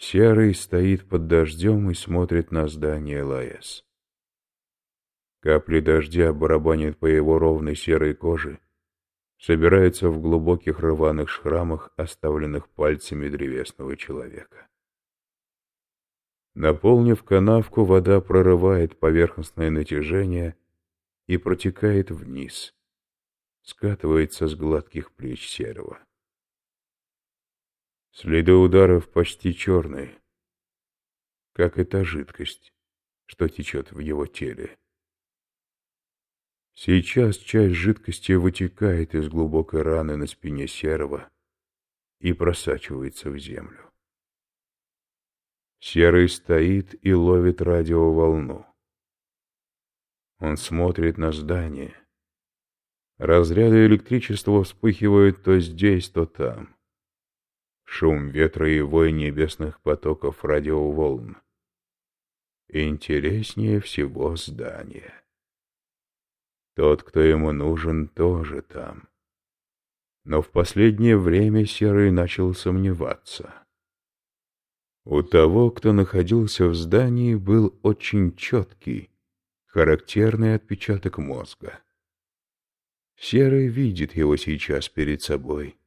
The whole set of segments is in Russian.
Серый стоит под дождем и смотрит на здание ЛАЭС. Капли дождя барабанят по его ровной серой коже, собираются в глубоких рваных шрамах, оставленных пальцами древесного человека. Наполнив канавку, вода прорывает поверхностное натяжение и протекает вниз, скатывается с гладких плеч серого. Следы ударов почти черные, как и та жидкость, что течет в его теле. Сейчас часть жидкости вытекает из глубокой раны на спине серого и просачивается в землю. Серый стоит и ловит радиоволну. Он смотрит на здание. Разряды электричества вспыхивают то здесь, то там. Шум ветра и вой небесных потоков радиоволн. Интереснее всего здание. Тот, кто ему нужен, тоже там. Но в последнее время Серый начал сомневаться. У того, кто находился в здании, был очень четкий, характерный отпечаток мозга. Серый видит его сейчас перед собой.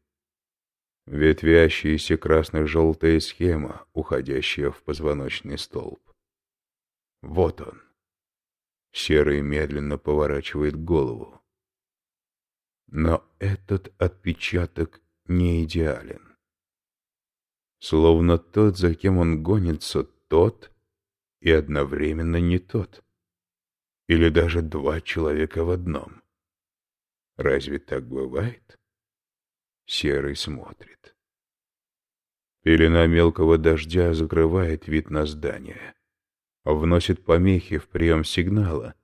Ветвящаяся красно-желтая схема, уходящая в позвоночный столб. Вот он. Серый медленно поворачивает голову. Но этот отпечаток не идеален. Словно тот, за кем он гонится, тот и одновременно не тот. Или даже два человека в одном. Разве так бывает? Серый смотрит. Пелена мелкого дождя закрывает вид на здание, вносит помехи в прием сигнала,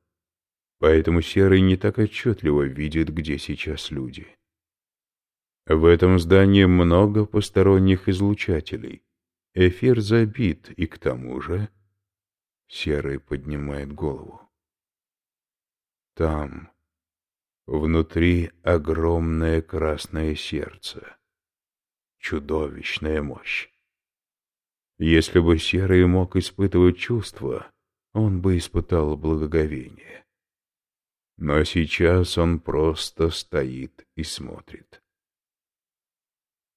поэтому Серый не так отчетливо видит, где сейчас люди. В этом здании много посторонних излучателей. Эфир забит, и к тому же... Серый поднимает голову. Там, внутри огромное красное сердце. Чудовищная мощь. Если бы Серый мог испытывать чувства, он бы испытал благоговение. Но сейчас он просто стоит и смотрит.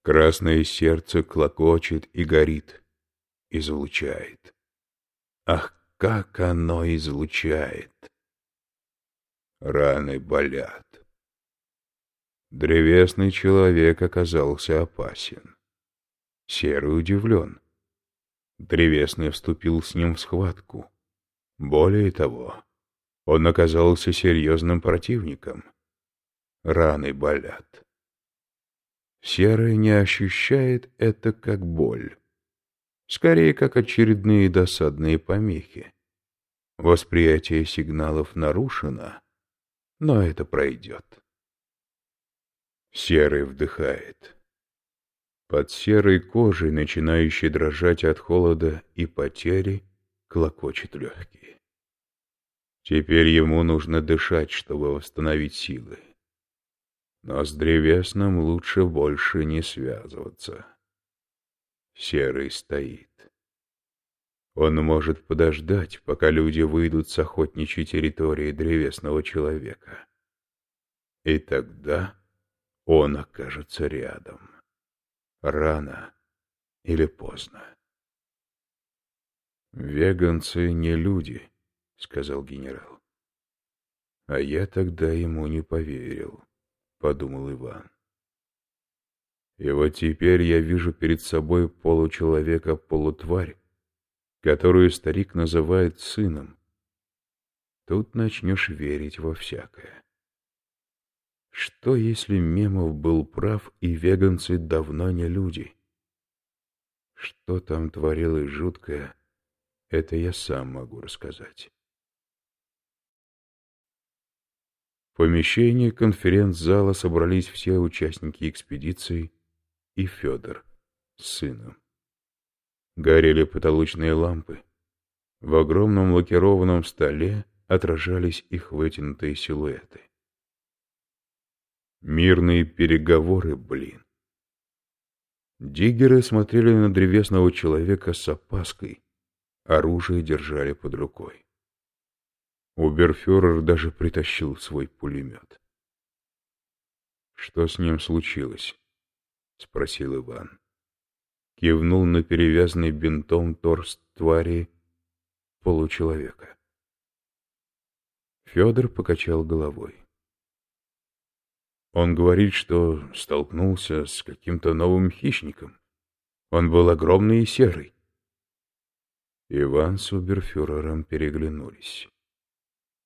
Красное сердце клокочет и горит, излучает. Ах, как оно излучает! Раны болят. Древесный человек оказался опасен. Серый удивлен. Древесный вступил с ним в схватку. Более того, он оказался серьезным противником. Раны болят. Серый не ощущает это как боль. Скорее, как очередные досадные помехи. Восприятие сигналов нарушено, но это пройдет. Серый вдыхает. Под серой кожей, начинающей дрожать от холода и потери, клокочет легкие. Теперь ему нужно дышать, чтобы восстановить силы но с древесным лучше больше не связываться. Серый стоит. Он может подождать, пока люди выйдут с охотничьей территории древесного человека. И тогда он окажется рядом. Рано или поздно. «Веганцы не люди», — сказал генерал. А я тогда ему не поверил подумал Иван. И вот теперь я вижу перед собой получеловека-полутварь, которую старик называет сыном. Тут начнешь верить во всякое. Что, если Мемов был прав, и веганцы давно не люди? Что там творилось жуткое, это я сам могу рассказать. В помещении конференц-зала собрались все участники экспедиции и Федор с сыном. Горели потолочные лампы. В огромном лакированном столе отражались их вытянутые силуэты. Мирные переговоры, блин. Диггеры смотрели на древесного человека с опаской. Оружие держали под рукой. Уберфюрер даже притащил свой пулемет. «Что с ним случилось?» — спросил Иван. Кивнул на перевязанный бинтом торс твари получеловека. Федор покачал головой. Он говорит, что столкнулся с каким-то новым хищником. Он был огромный и серый. Иван с Уберфюрером переглянулись.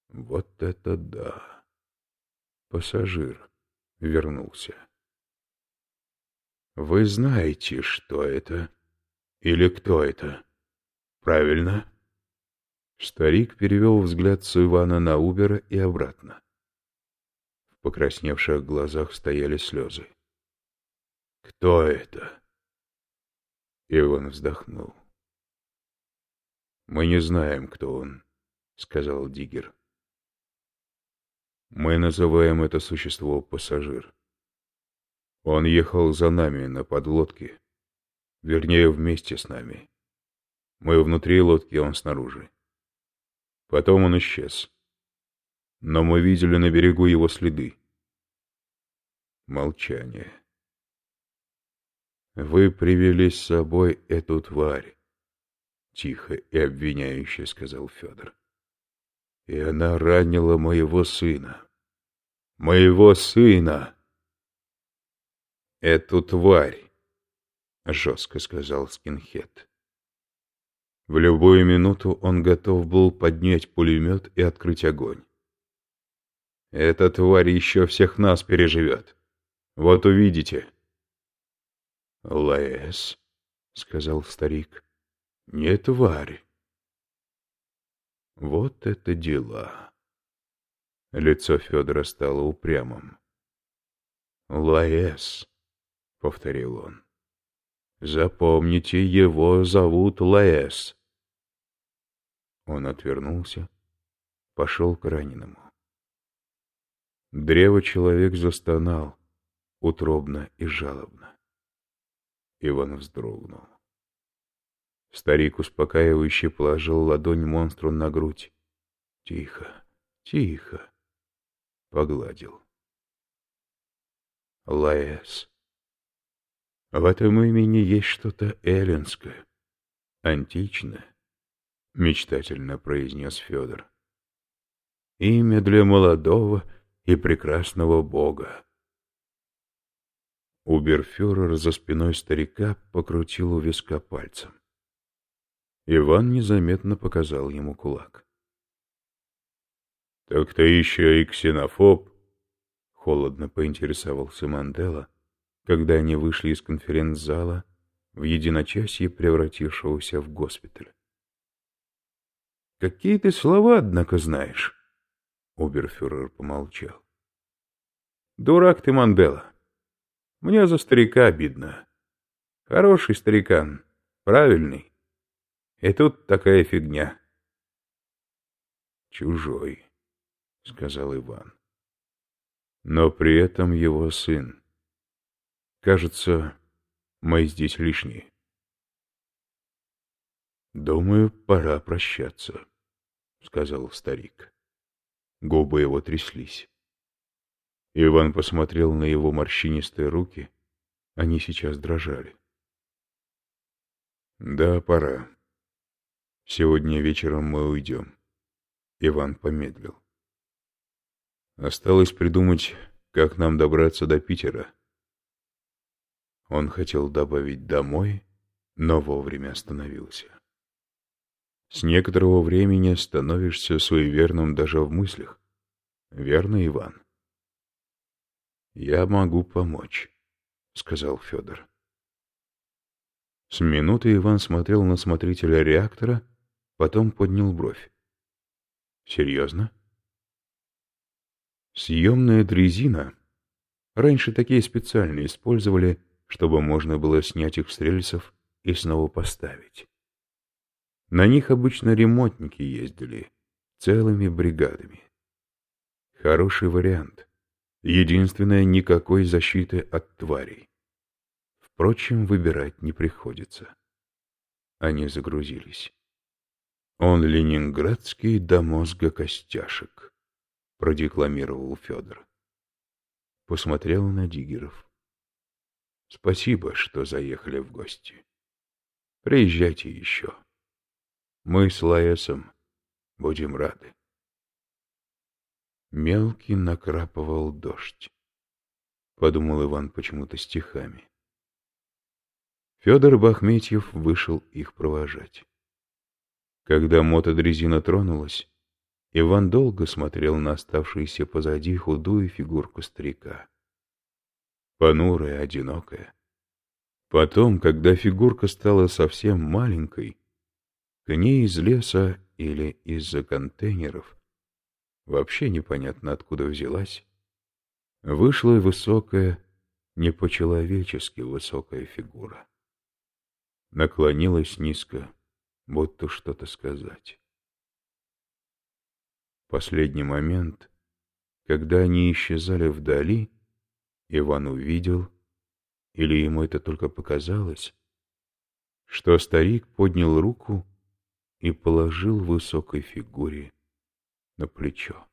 Вот это да! Пассажир вернулся. Вы знаете, что это? Или кто это? Правильно? Старик перевел взгляд с Ивана на Убера и обратно. В покрасневших глазах стояли слезы. «Кто это?» Иван вздохнул. «Мы не знаем, кто он», — сказал Диггер. «Мы называем это существо пассажир. Он ехал за нами на подлодке, вернее, вместе с нами. Мы внутри лодки, он снаружи. Потом он исчез. Но мы видели на берегу его следы. Молчание. «Вы привели с собой эту тварь», — тихо и обвиняюще сказал Федор. «И она ранила моего сына. Моего сына!» «Эту тварь», — жестко сказал скинхед. В любую минуту он готов был поднять пулемет и открыть огонь. «Эта тварь еще всех нас переживет. Вот увидите». «Лаэс», — сказал старик, — «не тварь». Вот это дела. Лицо Федора стало упрямым. «Лаэс», — повторил он. «Запомните, его зовут Лаэс». Он отвернулся, пошел к раненому. Древо-человек застонал, утробно и жалобно. Иван вздрогнул. Старик успокаивающе положил ладонь монстру на грудь. Тихо, тихо. Погладил. Лаэс. В этом имени есть что-то эллинское, античное — мечтательно произнес Федор. «Имя для молодого и прекрасного бога». Уберфюрер за спиной старика покрутил у виска пальцем. Иван незаметно показал ему кулак. «Так ты еще и ксенофоб?» — холодно поинтересовался Мандела, когда они вышли из конференц-зала в единочасье превратившегося в госпиталь. Какие ты слова, однако, знаешь. Оберфюрер помолчал. Дурак ты, Мандела. Мне за старика обидно. Хороший старикан, правильный. И тут такая фигня. Чужой, сказал Иван. Но при этом его сын. Кажется, мы здесь лишние. «Думаю, пора прощаться», — сказал старик. Губы его тряслись. Иван посмотрел на его морщинистые руки. Они сейчас дрожали. «Да, пора. Сегодня вечером мы уйдем». Иван помедлил. Осталось придумать, как нам добраться до Питера. Он хотел добавить «домой», но вовремя остановился. С некоторого времени становишься суеверным даже в мыслях. Верно, Иван? Я могу помочь, сказал Федор. С минуты Иван смотрел на смотрителя реактора, потом поднял бровь. Серьезно? Съемная дрезина. Раньше такие специально использовали, чтобы можно было снять их с рельсов и снова поставить. На них обычно ремонтники ездили, целыми бригадами. Хороший вариант. Единственное, никакой защиты от тварей. Впрочем, выбирать не приходится. Они загрузились. «Он ленинградский до мозга костяшек», — продекламировал Федор. Посмотрел на Дигеров. «Спасибо, что заехали в гости. Приезжайте еще. Мы с Лаэсом будем рады». Мелкий накрапывал дождь. Подумал Иван почему-то стихами. Федор Бахметьев вышел их провожать. Когда мотодрезина тронулась, Иван долго смотрел на оставшуюся позади худую фигурку старика. Понурая, одинокая. Потом, когда фигурка стала совсем маленькой, к ней из леса или из-за контейнеров, вообще непонятно откуда взялась, вышла высокая, не по-человечески высокая фигура. Наклонилась низко, будто что-то сказать. Последний момент, когда они исчезали вдали, Иван увидел, или ему это только показалось, что старик поднял руку и положил высокой фигуре на плечо.